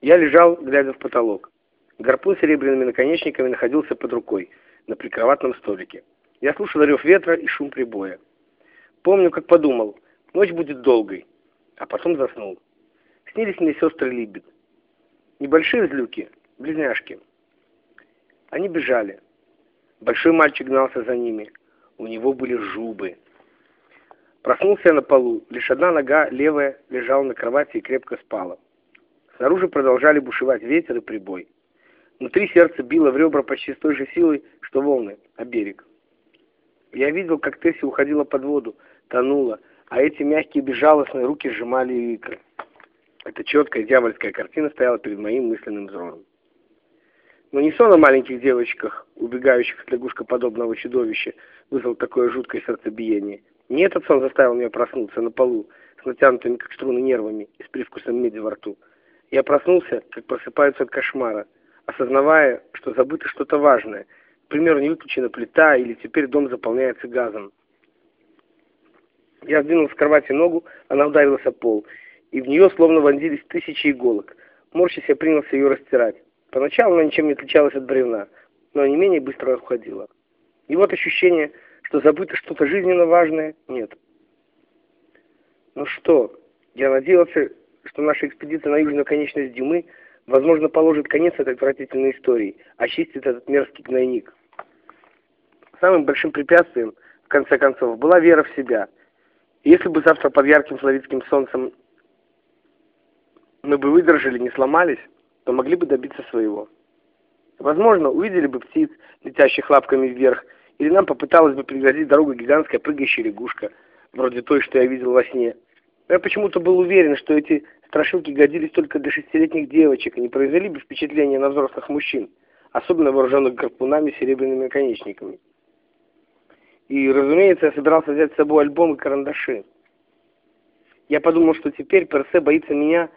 Я лежал, глядя в потолок. Гарпун с серебряными наконечниками находился под рукой, на прикроватном столике. Я слушал рев ветра и шум прибоя. Помню, как подумал, ночь будет долгой, а потом заснул. Снились мне сестры Либет. Небольшие злюки, близняшки. Они бежали. Большой мальчик гнался за ними. У него были жубы. Проснулся я на полу. Лишь одна нога, левая, лежала на кровати и крепко спала. Снаружи продолжали бушевать ветер и прибой. Внутри сердце било в ребра почти с той же силой, что волны, а берег. Я видел, как Тесси уходила под воду, тонула, а эти мягкие безжалостные руки сжимали ее икры. Эта четкая дьявольская картина стояла перед моим мысленным взором. Но не сон о маленьких девочках, убегающих от лягушкоподобного чудовища, вызвал такое жуткое сердцебиение. Не этот сон заставил меня проснуться на полу, с натянутыми как струны нервами и с привкусом меди во рту. Я проснулся, как просыпаются от кошмара, осознавая, что забыто что-то важное. К примеру, не выключена плита или теперь дом заполняется газом. Я сдвинул с кровати ногу, она ударилась о пол, и в нее словно вонзились тысячи иголок. Морщись, я принялся ее растирать. Поначалу она ничем не отличалась от бревна, но не менее быстро уходила. И вот ощущение, что забыто что-то жизненно важное, нет. Ну что, я надеялся, что наша экспедиция на южную конечность Дюмы, возможно, положит конец этой отвратительной истории, очистит этот мерзкий гнойник. Самым большим препятствием, в конце концов, была вера в себя. Если бы завтра под ярким флоридским солнцем мы бы выдержали, не сломались, то могли бы добиться своего. Возможно, увидели бы птиц, летящих лапками вверх, или нам попыталась бы преградить дорогу гигантская прыгающая лягушка, вроде той, что я видел во сне. Я почему-то был уверен, что эти страшилки годились только для шестилетних девочек и не произвели бы впечатления на взрослых мужчин, особенно вооруженных гарпунами и серебряными наконечниками. И, разумеется, я собирался взять с собой альбом и карандаши. Я подумал, что теперь Персе боится меня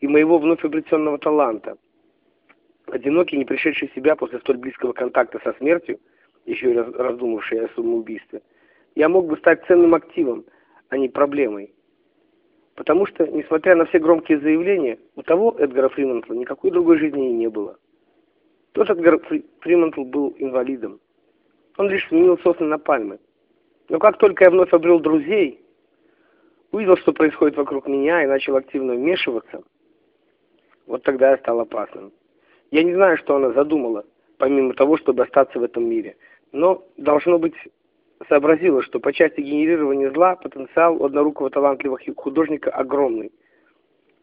и моего вновь обретенного таланта. Одинокий, не пришедший в себя после столь близкого контакта со смертью, еще и раздумавший о самоубийстве, я мог бы стать ценным активом, а не проблемой. Потому что, несмотря на все громкие заявления, у того Эдгара Фримантла никакой другой жизни и не было. Тот Эдгар Фримантл был инвалидом. Он лишь сменил сосны на пальмы. Но как только я вновь обрел друзей, увидел, что происходит вокруг меня и начал активно вмешиваться, вот тогда я стал опасным. Я не знаю, что она задумала, помимо того, чтобы остаться в этом мире. Но, должно быть, сообразила, что по части генерирования зла потенциал у однорукого талантливого художника огромный.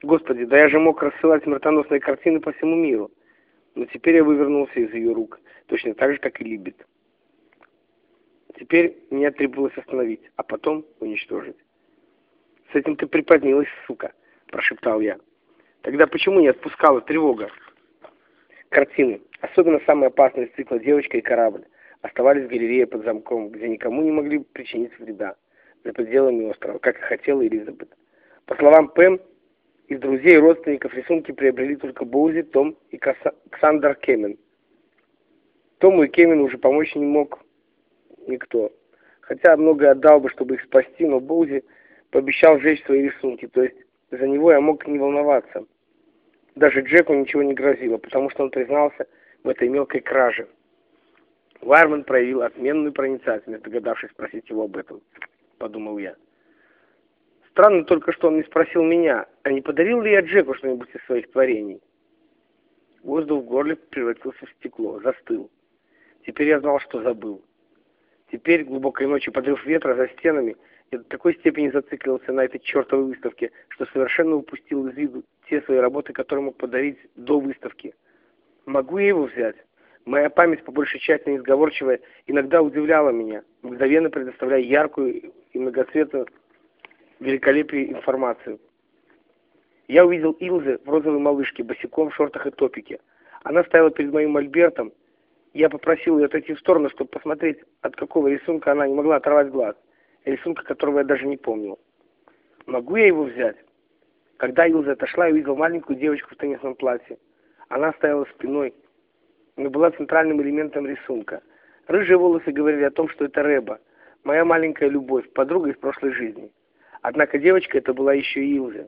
Господи, да я же мог рассылать смертоносные картины по всему миру. Но теперь я вывернулся из ее рук, точно так же, как и Либет. Теперь меня требовалось остановить, а потом уничтожить. «С этим ты припозднилась, сука!» – прошептал я. Тогда почему не отпускала тревога? Картины, особенно самые опасные из цикла «Девочка и корабль», оставались в галерее под замком, где никому не могли причинить вреда, за пределами острова, как и хотела Элизабет. По словам Пэм, из друзей и родственников рисунки приобрели только Боузи, Том и Ксандер Кемен. Тому и Кемену уже помочь не мог никто. Хотя многое отдал бы, чтобы их спасти, но Боузи пообещал сжечь свои рисунки, то есть за него я мог не волноваться. Даже Джеку ничего не грозило, потому что он признался в этой мелкой краже. Вайерман проявил отменную проницательность, догадавшись спросить его об этом, подумал я. Странно только, что он не спросил меня, а не подарил ли я Джеку что-нибудь из своих творений. Воздух в горле превратился в стекло, застыл. Теперь я знал, что забыл. Теперь, глубокой ночью, подрыв ветра за стенами, я до такой степени зациклился на этой чертовой выставке, что совершенно упустил из виду те свои работы, которые мог подарить до выставки. Могу я его взять? Моя память, по большей части неизговорчивая, иногда удивляла меня, мгновенно предоставляя яркую и многоцветную великолепие информацию. Я увидел Илзе в розовой малышке, босиком в шортах и топике. Она стояла перед моим Альбертом. Я попросил ее отойти в сторону, чтобы посмотреть, от какого рисунка она не могла оторвать глаз рисунка которого я даже не помнил. Могу я его взять? Когда Илза отошла, я увидел маленькую девочку в теннисном платье. Она стояла спиной, но была центральным элементом рисунка. Рыжие волосы говорили о том, что это Рэба, моя маленькая любовь, подруга из прошлой жизни. Однако девочка это была еще и Илза.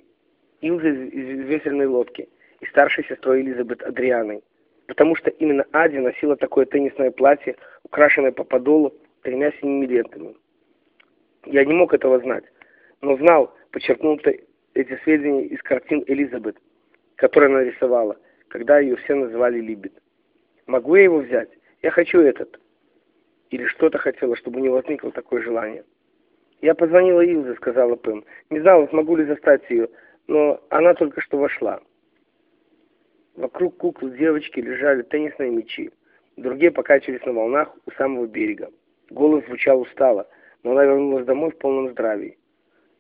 Илза из весельной лодки, из старшей сестрой Элизабет Адрианой, потому что именно Ади носила такое теннисное платье, украшенное по подолу тремя синими лентами. Я не мог этого знать, но знал, подчеркнул эти сведения из картин Элизабет, которые она рисовала, когда ее все называли Либет. Могу я его взять? Я хочу этот. Или что-то хотела, чтобы не возникло такое желание. Я позвонила Илзе, сказала Пэм. Не знала, смогу ли застать ее, но она только что вошла. Вокруг куклы девочки лежали теннисные мячи. Другие покачивались на волнах у самого берега. Голос звучал устало, но она вернулась домой в полном здравии.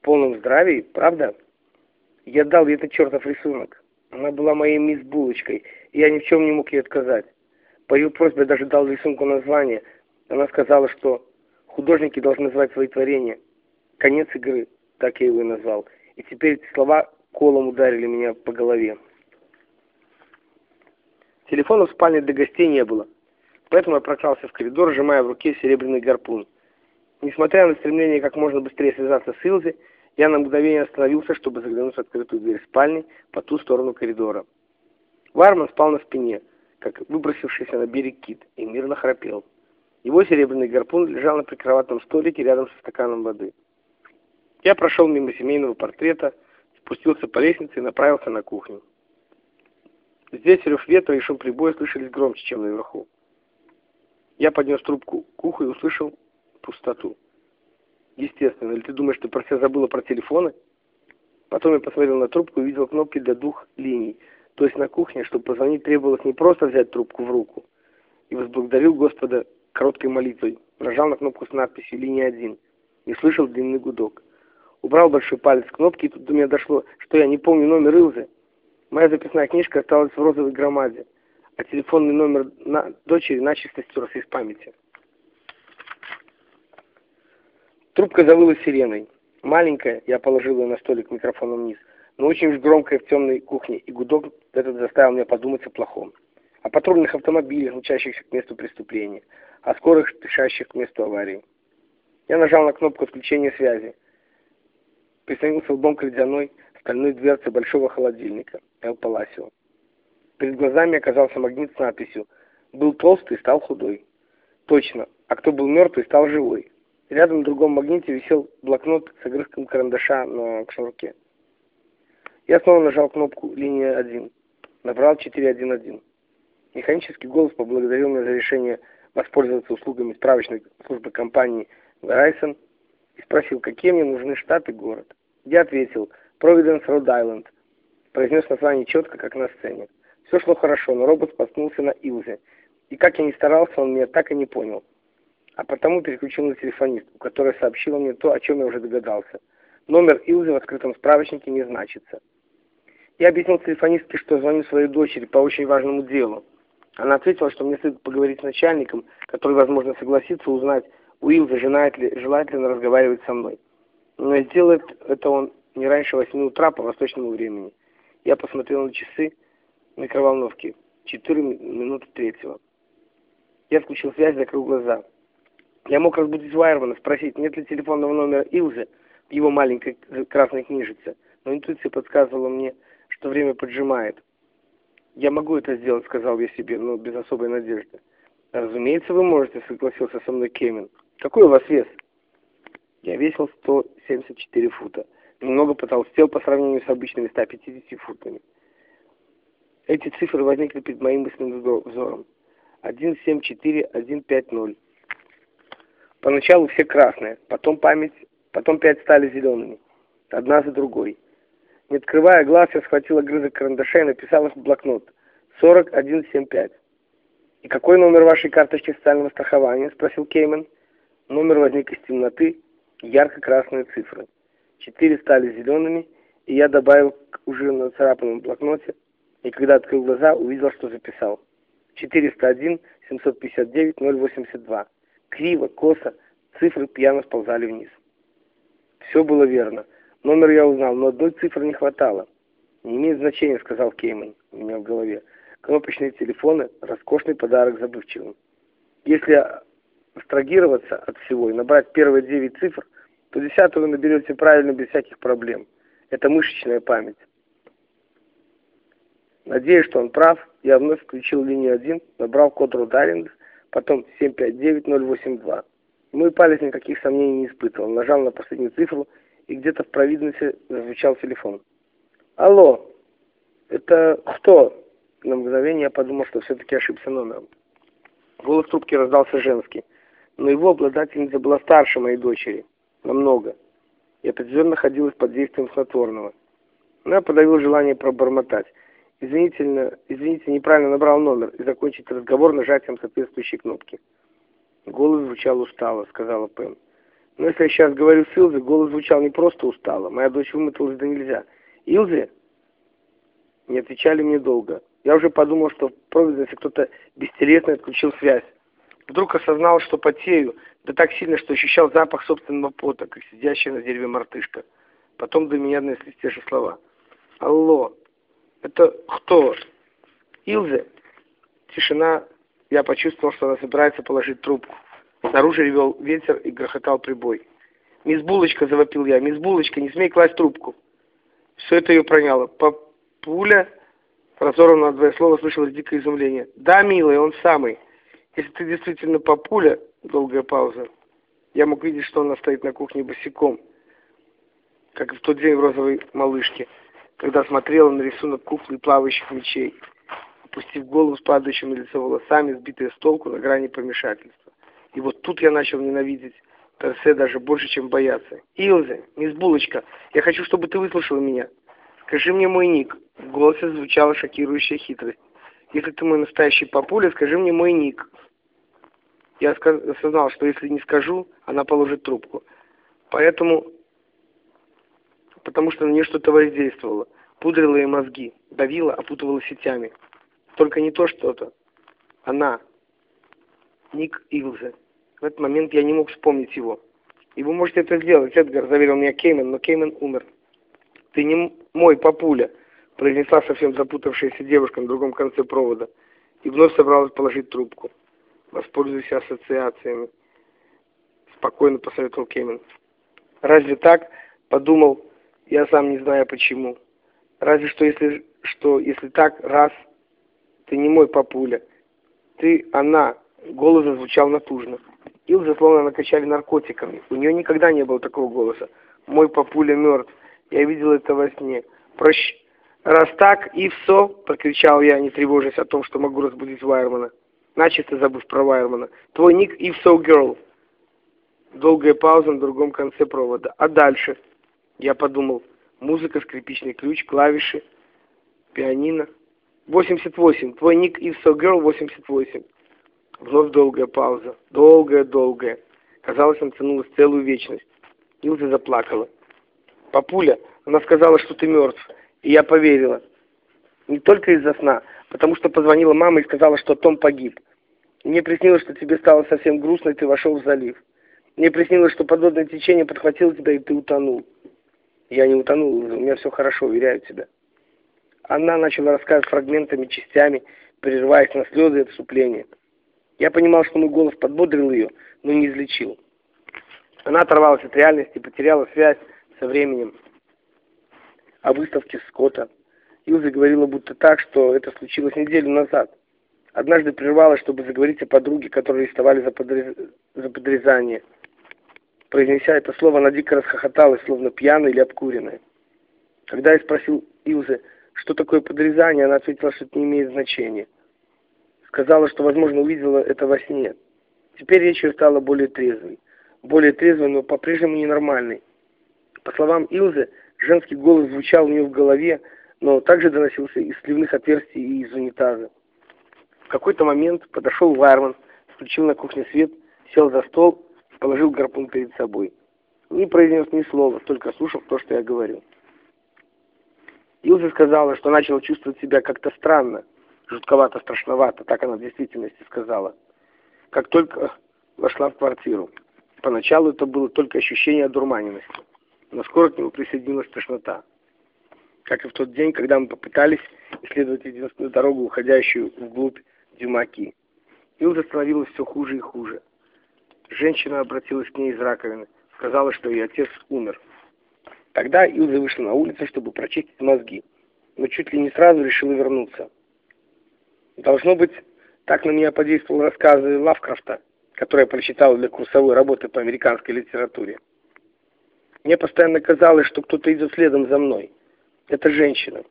В полном здравии? Правда? Я дал ей этот чертов рисунок. Она была моей мисс Булочкой, и я ни в чем не мог ей отказать. По ее просьбе даже дал рисунку название. Она сказала, что художники должны называть свои творения. Конец игры, так я его и назвал. И теперь эти слова колом ударили меня по голове. Телефона в спальне для гостей не было, поэтому я прокрался в коридор, сжимая в руке серебряный гарпун. Несмотря на стремление как можно быстрее связаться с Илзи, я на мгновение остановился, чтобы заглянуть в открытую дверь спальни по ту сторону коридора. Варман спал на спине, как выбросившийся на берег кит, и мирно храпел. Его серебряный гарпун лежал на прикроватном столике рядом со стаканом воды. Я прошел мимо семейного портрета, спустился по лестнице и направился на кухню. Здесь рев ветра и шум прибоя слышались громче, чем наверху. Я поднес трубку к уху и услышал пустоту. Естественно, или ты думаешь, ты про себя забыла про телефоны? Потом я посмотрел на трубку и увидел кнопки для двух линий. То есть на кухне, чтобы позвонить, требовалось не просто взять трубку в руку. И возблагодарил Господа короткой молитвой. Нажал на кнопку с надписью «Линия 1» и слышал длинный гудок. Убрал большой палец с кнопки, и тут до меня дошло, что я не помню номер Илзы. Моя записная книжка осталась в розовой громаде, а телефонный номер на... дочери начисто стерся из памяти. Трубка завыла сиреной. Маленькая, я положил ее на столик микрофоном вниз, но очень уж громкая в темной кухне, и гудок этот заставил меня подумать о плохом. О патрульных автомобилях, мчащихся к месту преступления, о скорых, спешащих к месту аварии. Я нажал на кнопку отключения связи. Прислонился лбом к ледяной стальной дверце большого холодильника Эл Паласио. Перед глазами оказался магнит с надписью «Был толстый, стал худой». Точно, а кто был мертвый, стал живой. Рядом на другом магните висел блокнот с огрызком карандаша на шнурке. Я снова нажал кнопку «Линия 1». Набрал 411. Механический голос поблагодарил меня за решение воспользоваться услугами справочной службы компании Verizon и спросил, какие мне нужны штаты и город. Я ответил «Providence, Rhode Island». Произнес название четко, как на сцене. Все шло хорошо, но робот споткнулся на Илзе. И как я ни старался, он меня так и не понял а потому переключил на телефонистку, которая сообщила мне то, о чем я уже догадался. Номер Илзы в открытом справочнике не значится. Я объяснил телефонистке, что звоню своей дочери по очень важному делу. Она ответила, что мне следует поговорить с начальником, который, возможно, согласится узнать, у Илзы желает ли, желает ли она разговаривать со мной. Но сделает это он не раньше 8 утра по восточному времени. Я посмотрел на часы микроволновки. 4 минуты третьего. Я включил связь, закрыл глаза. Я мог разбудить Вайермана, спросить, нет ли телефонного номера Илзы в его маленькой красной книжице, но интуиция подсказывала мне, что время поджимает. «Я могу это сделать», — сказал я себе, но без особой надежды. «Разумеется, вы можете», — согласился со мной Кемен. «Какой у вас вес?» Я весил 174 фута. Немного потолстел по сравнению с обычными 150 футами. Эти цифры возникли перед моим мысленным взором. 174, 150. Поначалу все красные, потом память, потом пять стали зелеными, одна за другой. Не открывая глаз, я схватил огрызок карандаша и написал их в блокнот. 4175. «И какой номер вашей карточки социального страхования?» – спросил Кеймен. Номер возник из темноты, ярко-красные цифры. Четыре стали зелеными, и я добавил к уже нацарапанном блокноте, и когда открыл глаза, увидел, что записал. 401 759 082. Криво, косо, цифры пьяно сползали вниз. Все было верно. Номер я узнал, но одной цифры не хватало. «Не имеет значения», — сказал Кейман у меня в голове. «Кнопочные телефоны — роскошный подарок забывчивым. Если абстрагироваться от всего и набрать первые девять цифр, то десятую вы наберете правильно без всяких проблем. Это мышечная память. Надеюсь, что он прав, я вновь включил линию 1, набрал код Родаринг, потом 759082. Мой палец никаких сомнений не испытывал. Нажал на последнюю цифру, и где-то в провидности зазвучал телефон. «Алло, это кто?» На мгновение я подумал, что все-таки ошибся номером. Голос трубки раздался женский, но его обладательница была старше моей дочери. Намного. И определенно находилась под действием снотворного. Но я подавил желание пробормотать. Извините, извините, неправильно набрал номер и закончить разговор нажатием соответствующей кнопки. Голос звучал устало, сказала Пэм. Но если я сейчас говорю с Илзой, голос звучал не просто устало. Моя дочь вымоталась да нельзя. Илзе? Не отвечали мне долго. Я уже подумал, что в Провиденсе кто-то бестеретно отключил связь. Вдруг осознал, что потею, да так сильно, что ощущал запах собственного пота, как сидящая на дереве мартышка. Потом до меня донеслись те же слова. «Алло, это кто? Илзе?» Тишина я почувствовал, что она собирается положить трубку. Снаружи ревел ветер и грохотал прибой. «Мисс Булочка!» — завопил я. «Мисс Булочка, не смей класть трубку!» Все это ее проняло. «Папуля?» Разорванно на двое слова слышалось дикое изумление. «Да, милый, он самый. Если ты действительно папуля...» Долгая пауза. Я мог видеть, что она стоит на кухне босиком, как в тот день в розовой малышке, когда смотрела на рисунок куклы плавающих мечей опустив голову с падающими лицо волосами, сбитые с толку на грани помешательства. И вот тут я начал ненавидеть Терсе даже больше, чем бояться. «Илзе, мисс Булочка, я хочу, чтобы ты выслушала меня. Скажи мне мой ник». В голосе звучала шокирующая хитрость. «Если ты мой настоящий папуля, скажи мне мой ник». Я осознал, что если не скажу, она положит трубку. Поэтому... Потому что на нее что-то воздействовало. Пудрило ей мозги, давило, опутывало сетями. Только не то что-то. Она. Ник Илзе. В этот момент я не мог вспомнить его. И вы можете это сделать, Эдгар, заверил меня Кеймен, но Кеймен умер. Ты не мой папуля, произнесла совсем запутавшаяся девушка на другом конце провода. И вновь собралась положить трубку. Воспользуйся ассоциациями. Спокойно посоветовал Кеймен. Разве так? Подумал, я сам не знаю почему. Разве что если, что, если так, раз, ты не мой папуля. Ты она. Голос зазвучал натужно. Илза словно накачали наркотиками. У нее никогда не было такого голоса. Мой папуля мертв. Я видел это во сне. Прощ... Раз так, и все, прокричал я, не тревожась о том, что могу разбудить Вайермана. Начисто забыв про Вайермана. Твой ник So Girl. Долгая пауза на другом конце провода. А дальше? Я подумал. Музыка, скрипичный ключ, клавиши, пианино. 88. Твой ник Ивсо Girl 88. Вновь долгая пауза. Долгая-долгая. Казалось, она тянулась целую вечность. Илза заплакала. «Папуля, она сказала, что ты мертв. И я поверила. Не только из-за сна, потому что позвонила мама и сказала, что Том погиб. Мне приснилось, что тебе стало совсем грустно, и ты вошел в залив. Мне приснилось, что подводное течение подхватило тебя, и ты утонул. Я не утонул, у меня все хорошо, уверяю тебя. Она начала рассказывать фрагментами, частями, прерываясь на слезы и отступления. Я понимал, что мой голос подбодрил ее, но не излечил. Она оторвалась от реальности, потеряла связь со временем. О выставке Скотта. Илза говорила будто так, что это случилось неделю назад. Однажды прервалась, чтобы заговорить о подруге, которую арестовали за, подрез... за подрезание. Произнеся это слово, она дико расхохоталась, словно пьяная или обкуренная. Когда я спросил Илзы, что такое подрезание, она ответила, что это не имеет значения. Сказала, что, возможно, увидела это во сне. Теперь речь ее стала более трезвой. Более трезвой, но по-прежнему ненормальной. По словам Илзы, женский голос звучал у нее в голове, но также доносился из сливных отверстий и из унитаза. В какой-то момент подошел Вайерман, включил на кухне свет, сел за стол и положил гарпун перед собой. Не произнес ни слова, только слушал то, что я говорю. Илза сказала, что начала чувствовать себя как-то странно, жутковато, страшновато, так она в действительности сказала. Как только вошла в квартиру. Поначалу это было только ощущение одурманенности, но скоро к нему присоединилась тошнота. Как и в тот день, когда мы попытались исследовать единственную дорогу, уходящую вглубь Дюмаки. Илза становилась все хуже и хуже. Женщина обратилась к ней из раковины, сказала, что ее отец умер. Тогда Илза вышла на улицу, чтобы прочистить мозги. но чуть ли не сразу решила вернуться. Должно быть, так на меня подействовал рассказы Лавкрафта, которые я прочитал для курсовой работы по американской литературе. Мне постоянно казалось, что кто-то идет следом за мной. Это женщина.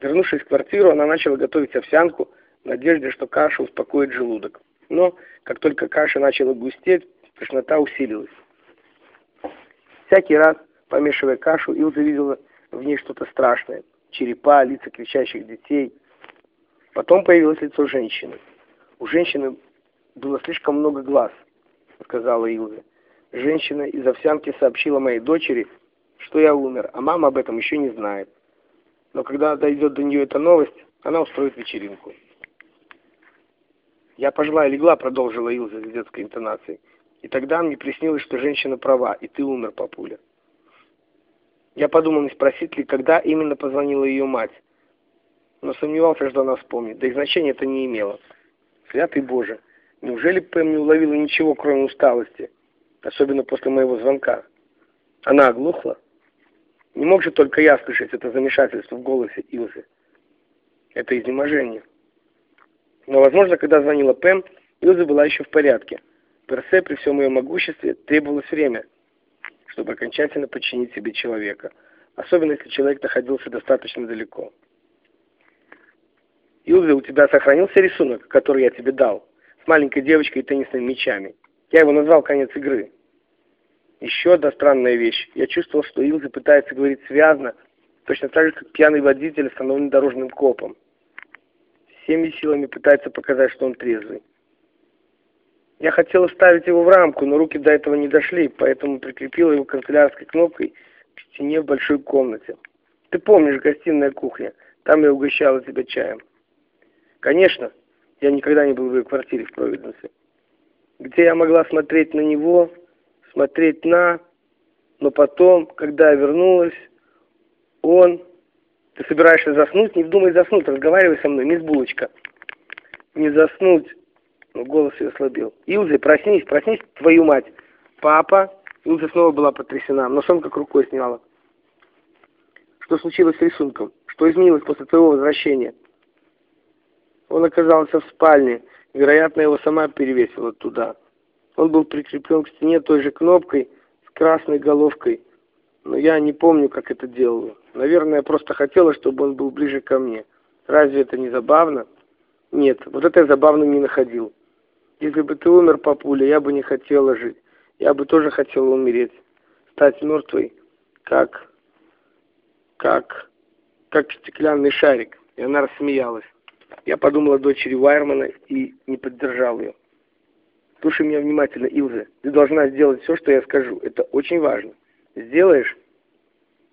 Вернувшись в квартиру, она начала готовить овсянку в надежде, что каша успокоит желудок. Но, как только каша начала густеть, тошнота усилилась. Всякий раз, помешивая кашу, Илза видела в ней что-то страшное. Черепа, лица кричащих детей. Потом появилось лицо женщины. У женщины было слишком много глаз, сказала Илза. Женщина из овсянки сообщила моей дочери, что я умер, а мама об этом еще не знает. Но когда дойдет до нее эта новость, она устроит вечеринку. Я пожила и легла, продолжила Илза с детской интонацией. И тогда мне приснилось, что женщина права, и ты умер, папуля. Я подумал, не спросить ли, когда именно позвонила ее мать. Но сомневался, что она вспомнит. Да и значения это не имело. Святый Боже, неужели Пэм не уловила ничего, кроме усталости? Особенно после моего звонка. Она оглохла? Не мог же только я слышать это замешательство в голосе Илзы. Это изнеможение. Но, возможно, когда звонила Пэм, Илза была еще в порядке. Персе при всем ее могуществе требовалось время, чтобы окончательно подчинить себе человека, особенно если человек находился достаточно далеко. Илза, у тебя сохранился рисунок, который я тебе дал, с маленькой девочкой и теннисными мячами. Я его назвал «Конец игры». Еще одна странная вещь. Я чувствовал, что Илза пытается говорить связно, точно так же, как пьяный водитель, остановленный дорожным копом. Всеми силами пытается показать, что он трезвый. Я хотела ставить его в рамку, но руки до этого не дошли, поэтому прикрепила его канцелярской кнопкой к стене в большой комнате. Ты помнишь, гостиная кухня. Там я угощала тебя чаем. Конечно, я никогда не был в ее квартире в Провиденсе. Где я могла смотреть на него, смотреть на... Но потом, когда я вернулась, он... Ты собираешься заснуть? Не вздумай заснуть, разговаривай со мной, мисс Булочка. Не заснуть но голос ее ослабел. «Илза, проснись, проснись, твою мать!» «Папа!» Илза снова была потрясена, но сон как рукой сняла. «Что случилось с рисунком? Что изменилось после твоего возвращения?» Он оказался в спальне. Вероятно, его сама перевесила туда. Он был прикреплен к стене той же кнопкой с красной головкой. Но я не помню, как это делала. Наверное, я просто хотела, чтобы он был ближе ко мне. Разве это не забавно? Нет, вот это я забавным не находил. Если бы ты умер, папуля, я бы не хотела жить. Я бы тоже хотела умереть. Стать мертвой, как... как... как стеклянный шарик. И она рассмеялась. Я подумала о дочери Вайермана и не поддержал ее. Слушай меня внимательно, Илза. Ты должна сделать все, что я скажу. Это очень важно. Сделаешь?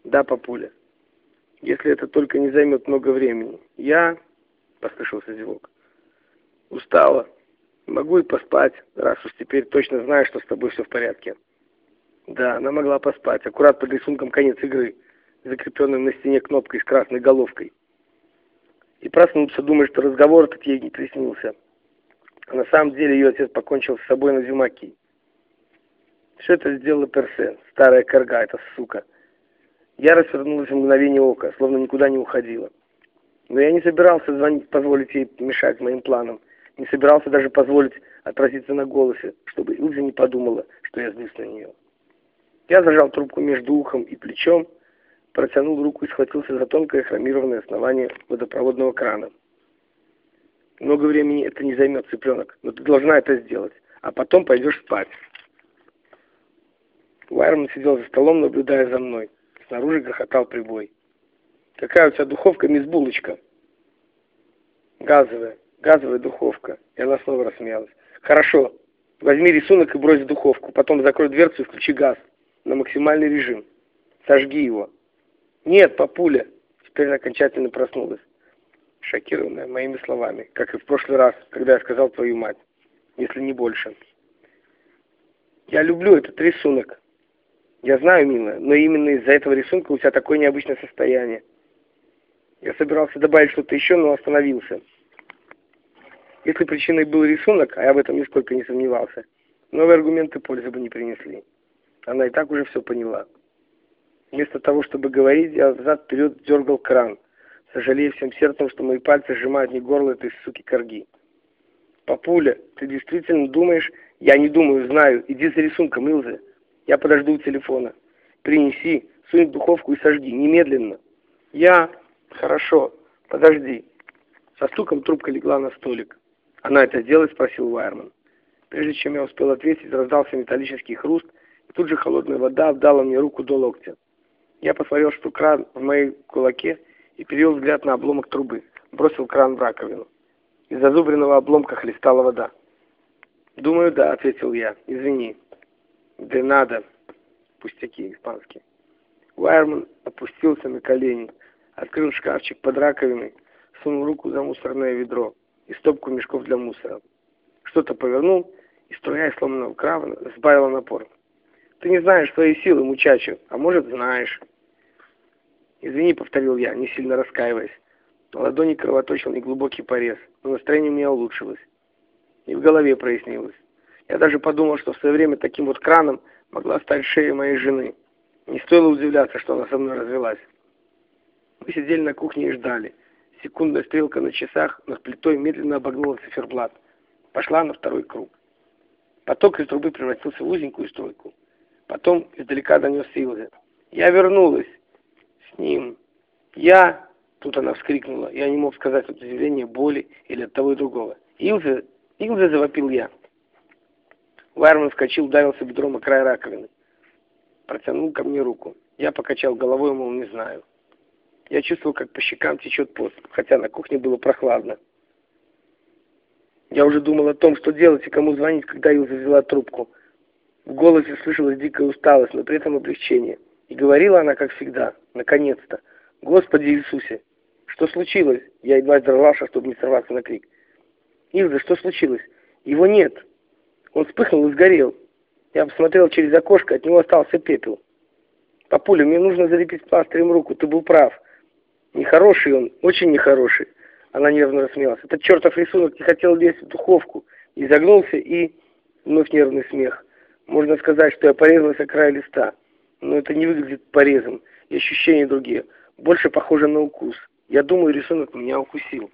Да, папуля. Если это только не займет много времени. Я... Послышался зевок. Устала. Могу и поспать, раз уж теперь точно знаю, что с тобой все в порядке. Да, она могла поспать, аккурат под рисунком конец игры, закрепленным на стене кнопкой с красной головкой. И проснуться, думая, что разговор этот ей не приснился. А на самом деле ее отец покончил с собой на зюмаки. Все это сделала Персе, старая корга, эта сука. Я развернулась в мгновение ока, словно никуда не уходила. Но я не собирался звонить, позволить ей мешать моим планам не собирался даже позволить отразиться на голосе, чтобы Илза не подумала, что я злюсь на нее. Я зажал трубку между ухом и плечом, протянул руку и схватился за тонкое хромированное основание водопроводного крана. Много времени это не займет, цыпленок, но ты должна это сделать, а потом пойдешь спать. Уайерман сидел за столом, наблюдая за мной. Снаружи грохотал прибой. «Какая у тебя духовка, мисс Булочка?» «Газовая газовая духовка. И она снова рассмеялась. Хорошо, возьми рисунок и брось в духовку. Потом закрой дверцу и включи газ на максимальный режим. Сожги его. Нет, папуля. Теперь окончательно проснулась. Шокированная моими словами, как и в прошлый раз, когда я сказал твою мать. Если не больше. Я люблю этот рисунок. Я знаю, милая, но именно из-за этого рисунка у тебя такое необычное состояние. Я собирался добавить что-то еще, но остановился. Если причиной был рисунок, а я в этом нисколько не сомневался, новые аргументы пользы бы не принесли. Она и так уже все поняла. Вместо того, чтобы говорить, я взад-вперед дергал кран, сожалея всем сердцем, что мои пальцы сжимают не горло этой суки корги. «Папуля, ты действительно думаешь?» «Я не думаю, знаю. Иди за рисунком, Илзе. Я подожду у телефона. Принеси, сунь в духовку и сожги. Немедленно». «Я...» «Хорошо. Подожди». Со стуком трубка легла на столик. «Она это делает?» — спросил Вайерман. Прежде чем я успел ответить, раздался металлический хруст, и тут же холодная вода обдала мне руку до локтя. Я посмотрел, что кран в моей кулаке, и перевел взгляд на обломок трубы. Бросил кран в раковину. Из зазубренного обломка хлестала вода. «Думаю, да», — ответил я. «Извини». «Да надо». Пустяки испанские. Уайерман опустился на колени, открыл шкафчик под раковиной, сунул руку за мусорное ведро и стопку мешков для мусора. Что-то повернул, и струя из сломанного крана сбавила напор. «Ты не знаешь своей силы, мучачо, а может, знаешь». «Извини», — повторил я, не сильно раскаиваясь. На ладони кровоточил неглубокий порез, но настроение у меня улучшилось. И в голове прояснилось. Я даже подумал, что в свое время таким вот краном могла стать шея моей жены. Не стоило удивляться, что она со мной развелась. Мы сидели на кухне и ждали. Секундная стрелка на часах над плитой медленно обогнула циферблат. Пошла на второй круг. Поток из трубы превратился в узенькую стойку. Потом издалека донесся Илзе. «Я вернулась!» «С ним!» «Я...» Тут она вскрикнула. Я не мог сказать от удивления, боли или от того и другого. «Илзе!» «Илзе!» — завопил я. Вайерман вскочил, ударился бедром о край раковины. Протянул ко мне руку. Я покачал головой, мол, не знаю. Я чувствовал, как по щекам течет пот, хотя на кухне было прохладно. Я уже думал о том, что делать и кому звонить, когда Илза взяла трубку. В голосе слышалась дикая усталость, но при этом облегчение. И говорила она, как всегда, наконец-то. «Господи Иисусе! Что случилось?» Я едва сдержался, чтобы не сорваться на крик. «Илза, что случилось? Его нет!» Он вспыхнул и сгорел. Я посмотрел через окошко, от него остался пепел. «Папуля, мне нужно залепить пластырем руку, ты был прав. Нехороший он, очень нехороший». Она нервно рассмеялась. «Этот чертов рисунок не хотел лезть в духовку». И загнулся, и... Вновь нервный смех. Можно сказать, что я порезался край листа. Но это не выглядит порезом. И ощущения другие. Больше похоже на укус. Я думаю, рисунок меня укусил.